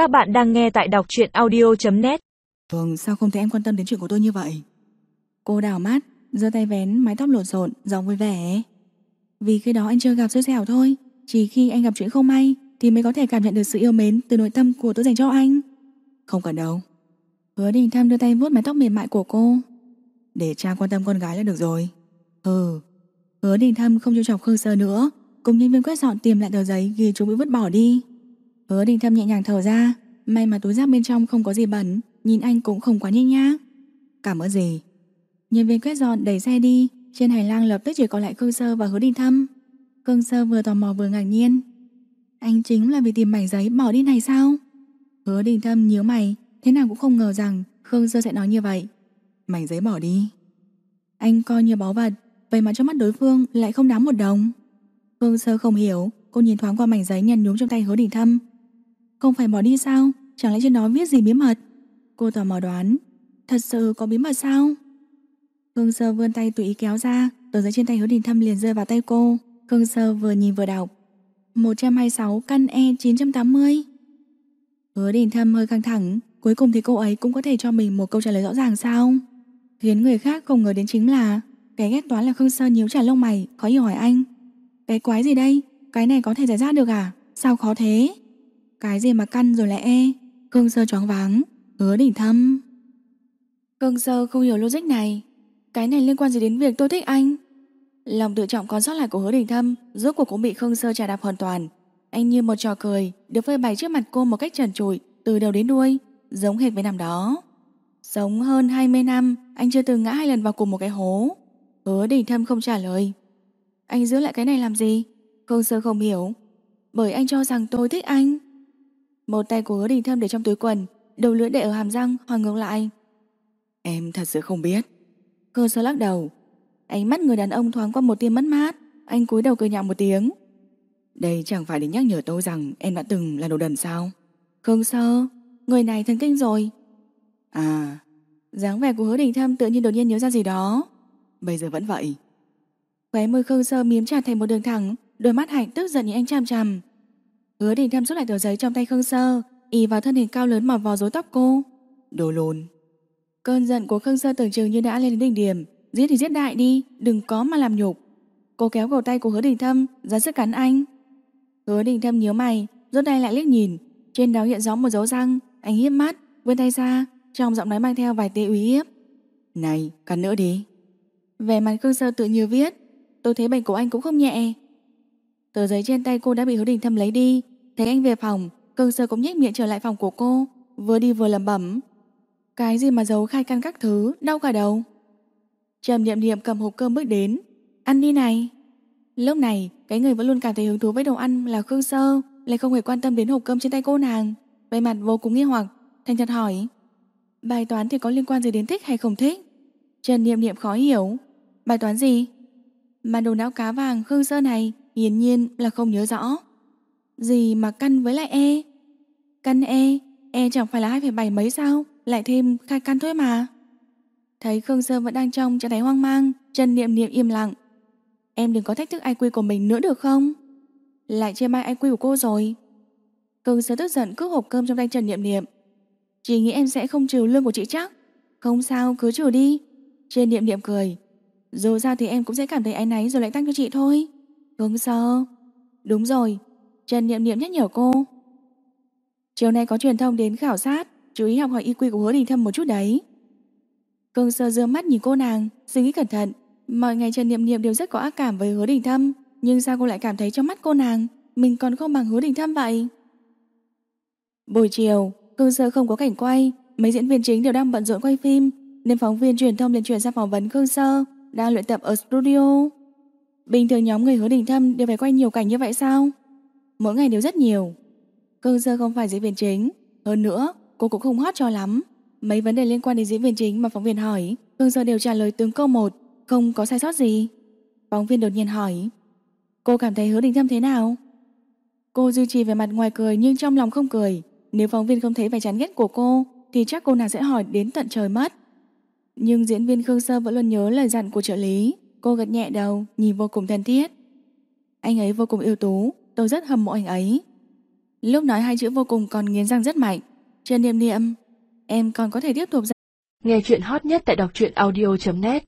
Các bạn đang nghe tại đọc truyện audio.net Thường vâng, sao không thấy em quan tâm đến chuyện của tôi như vậy? Cô đào mắt, giơ tay vén mái tóc lộn xộn, Giọng vui vẻ. Vì khi đó anh chưa gặp xui xẻo thôi, Chỉ khi anh gặp chuyện không may Thì mới có thể cảm nhận được sự yêu mến từ nội tâm của tôi dành cho anh. Không cần đâu. Hứa đình thăm đưa tay vuốt mái tóc mềm mại của cô. Để cha quan tâm con gái là được rồi. Ừ. Hứa đình thăm không cho chọc Khương Sơ nữa, Cùng nhân viên quét dọn tìm lại tờ giấy Ghi chú bị vứt bỏ đi. Hứa đình thâm nhẹ nhàng thở ra. May mà túi giáp bên trong không có gì bẩn. Nhìn anh cũng không quá nhếch nhác. Cảm ơn gì? Nhân viên quét dọn đẩy xe đi. Trên hành lang lập tức chỉ còn lại Khương Sơ và Hứa Đình Thâm. Khương Sơ vừa tò mò vừa ngạc nhiên. Anh chính là vì tìm mảnh giấy bỏ đi này sao? Hứa Đình Thâm nhíu mày. Thế nào cũng không ngờ rằng Khương Sơ sẽ nói như vậy. Mảnh giấy bỏ đi. Anh coi như báu vật. Vậy mà trong mắt đối phương lại không đáng một đồng. Khương Sơ không hiểu. Cô nhìn thoáng qua mảnh giấy nhăn nhúm trong tay Hứa Đình Thâm không phải bỏ đi sao? Chẳng lẽ trên đó viết gì bí mật? Cô tò mò đoán. Thật sự có bí mật sao? Khương Sơ vươn tay tùy ý kéo ra. Tờ giấy trên tay hứa đình thâm liền rơi vào tay cô. Khương Sơ vừa nhìn vừa đọc. 126 căn E 980 Hứa đình thâm hơi căng thẳng. Cuối cùng thì cô ấy cũng có thể cho mình một câu trả lời rõ ràng sao? Khiến người khác không ngờ đến chính là, Cái ghét toán là Khương Sơ nhíu trả lông mày, Khó hiểu hỏi anh. Cái quái gì đây? Cái này có thể giải ra được à? Sao khó thế? Cái gì mà căn rồi lại e Khương Sơ choáng váng Hứa đỉnh thâm. Khương Sơ không hiểu logic này. Cái này liên quan gì đến việc tôi thích anh? Lòng tự trọng còn sót lại của hứa đỉnh thâm, Rốt cuộc cũng bị Khương Sơ trả đạp hoàn toàn. Anh như một trò cười, Được phơi bày trước mặt cô một cách trần trụi, Từ đầu đến đuôi, Giống hệt với năm đó. Sống hơn 20 năm, Anh chưa từng ngã hai lần vào cùng một cái hố. Hứa đỉnh thâm không trả lời. Anh giữ lại cái này làm gì? Khương Sơ không hiểu. Bởi anh cho rằng tôi thích anh một tay của hứa đình thâm để trong túi quần Đầu lưỡi để ở hàm răng hỏi ngược lại. Em thật sự không biết. Cơ sơ lắc đầu. Ánh mắt người đàn ông thoáng qua một tia mất mát Anh cúi đầu cười nhạo một tiếng. Đây chẳng phải để nhắc nhở tôi rằng Em đã từng là đồ đần sao? Khương sơ Người này thần kinh rồi. À. Dáng vẻ của hứa đình thâm tự nhiên đột nhiên nhớ ra gì đó. Bây giờ vẫn vậy. Khóe môi Khương sơ miếm chặt thành một đường thẳng Đôi mắt hạnh tức giận nhìn anh chằm chằm Hứa đình thâm rút lại tờ giấy trong tay Khương Sơ ì vào thân hình cao lớn mọt vào rối tóc cô. Đồ lồn. Cơn giận của Khương Sơ tưởng chừng như đã lên đến đỉnh điểm. Giết thì giết đại đi Đừng có mà làm nhục. Cô kéo cổ tay của hứa đình thâm ra sức cắn anh. Hứa đình thâm nhíu mày rút tay lại liếc nhìn. Trên đó hiện rõ một dấu răng Anh hiếp mắt vươn tay ra Trong giọng nói mang theo vài tia uy hiếp. Này cắn nữa đi. Về mặt Khương Sơ tự như viết Tôi thấy bệnh của anh cũng không nhẹ. Tờ giấy trên tay cô đã bị hứa đình thâm lấy đi Thấy anh về phòng, Cường sơ cũng nhếch miệng trở lại phòng của cô, Vừa đi vừa lẩm bẩm. Cái gì mà giấu khai căn các thứ, Đau cả đầu. Trầm niệm niệm cầm hộp cơm bước đến. Ăn đi này. Lúc này, cái người vẫn luôn cảm thấy hứng thú với đồ ăn là Khương Sơ, Lại không hề quan tâm đến hộp cơm trên tay cô nàng. Về mặt vô cùng nghi hoặc, Thành thật hỏi. Bài toán thì có liên quan gì đến thích hay không thích? Trần Niệm Niệm khó hiểu. Bài toán gì? Mà đồ não cá vàng Khương Sơ này Hiển nhiên là không nhớ rõ gì mà căn với lại E? Căn E E chẳng phải là 2,7 mấy sao? Lại thêm khai căn thôi mà. Thấy Khương Sơ vẫn đang trong trạng thái hoang mang Trần Niệm Niệm im lặng. Em đừng có thách thức IQ của mình nữa được không? Lại chê mai IQ của cô rồi. Khương Sơ tức giận cướp hộp cơm trong tay Trần Niệm Niệm. Chị nghĩ em sẽ không trừ lương của chị chắc. Không sao cứ trừ đi. Trần Niệm Niệm cười. Dù sao thì em cũng sẽ cảm thấy áy náy rồi lại tăng cho chị thôi. Khương Sơ Đúng rồi Trần Niệm Niệm nhắc nhở cô. Chiều nay có truyền thông đến khảo sát, Chú ý học hỏi IQ của hứa đình thâm một chút đấy. Cương sơ dương mắt nhìn cô nàng, Suy nghĩ cẩn thận. Mọi ngày Trần Niệm Niệm đều rất có ác cảm với hứa đình thâm, Nhưng sao cô lại cảm thấy trong mắt cô nàng, Mình còn không bằng hứa đình thâm vậy? Buổi chiều, Cương sơ không có cảnh quay, Mấy diễn viên chính đều đang bận rộn quay phim, Nên phóng viên truyền thông liền chuyển ra phỏng vấn Cương sơ, Đang luyện tập ở studio. Bình thường nhóm người hứa đình thâm đều phải quay nhiều cảnh như vậy sao? Mỗi ngày đều rất nhiều. Cương sơ không phải diễn viên chính, hơn nữa cô cũng không hot cho lắm. Mấy vấn đề liên quan đến diễn viên chính mà phóng viên hỏi, Cương sơ đều trả lời từng câu một, không có sai sót gì. Phóng viên đột nhiên hỏi, cô cảm thấy hứa đình thâm thế nào? Cô duy trì về mặt ngoài cười nhưng trong lòng không cười. Nếu phóng viên không thấy vẻ chán ghét của cô, thì chắc cô nàng sẽ hỏi đến tận trời mất. Nhưng diễn viên Khương Sơ vẫn luôn nhớ lời dặn của trợ lý. Cô gật nhẹ đầu, nhìn vô cùng thân thiết. Anh ấy vô cùng yêu tú, tôi rất hâm mộ anh ấy. Lúc nói hai chữ vô cùng còn nghiến răng rất mạnh Trần Niệm Niệm, Em còn có thể tiếp tục ra Nghe chuyện hot nhất tại đọc truyện audio.net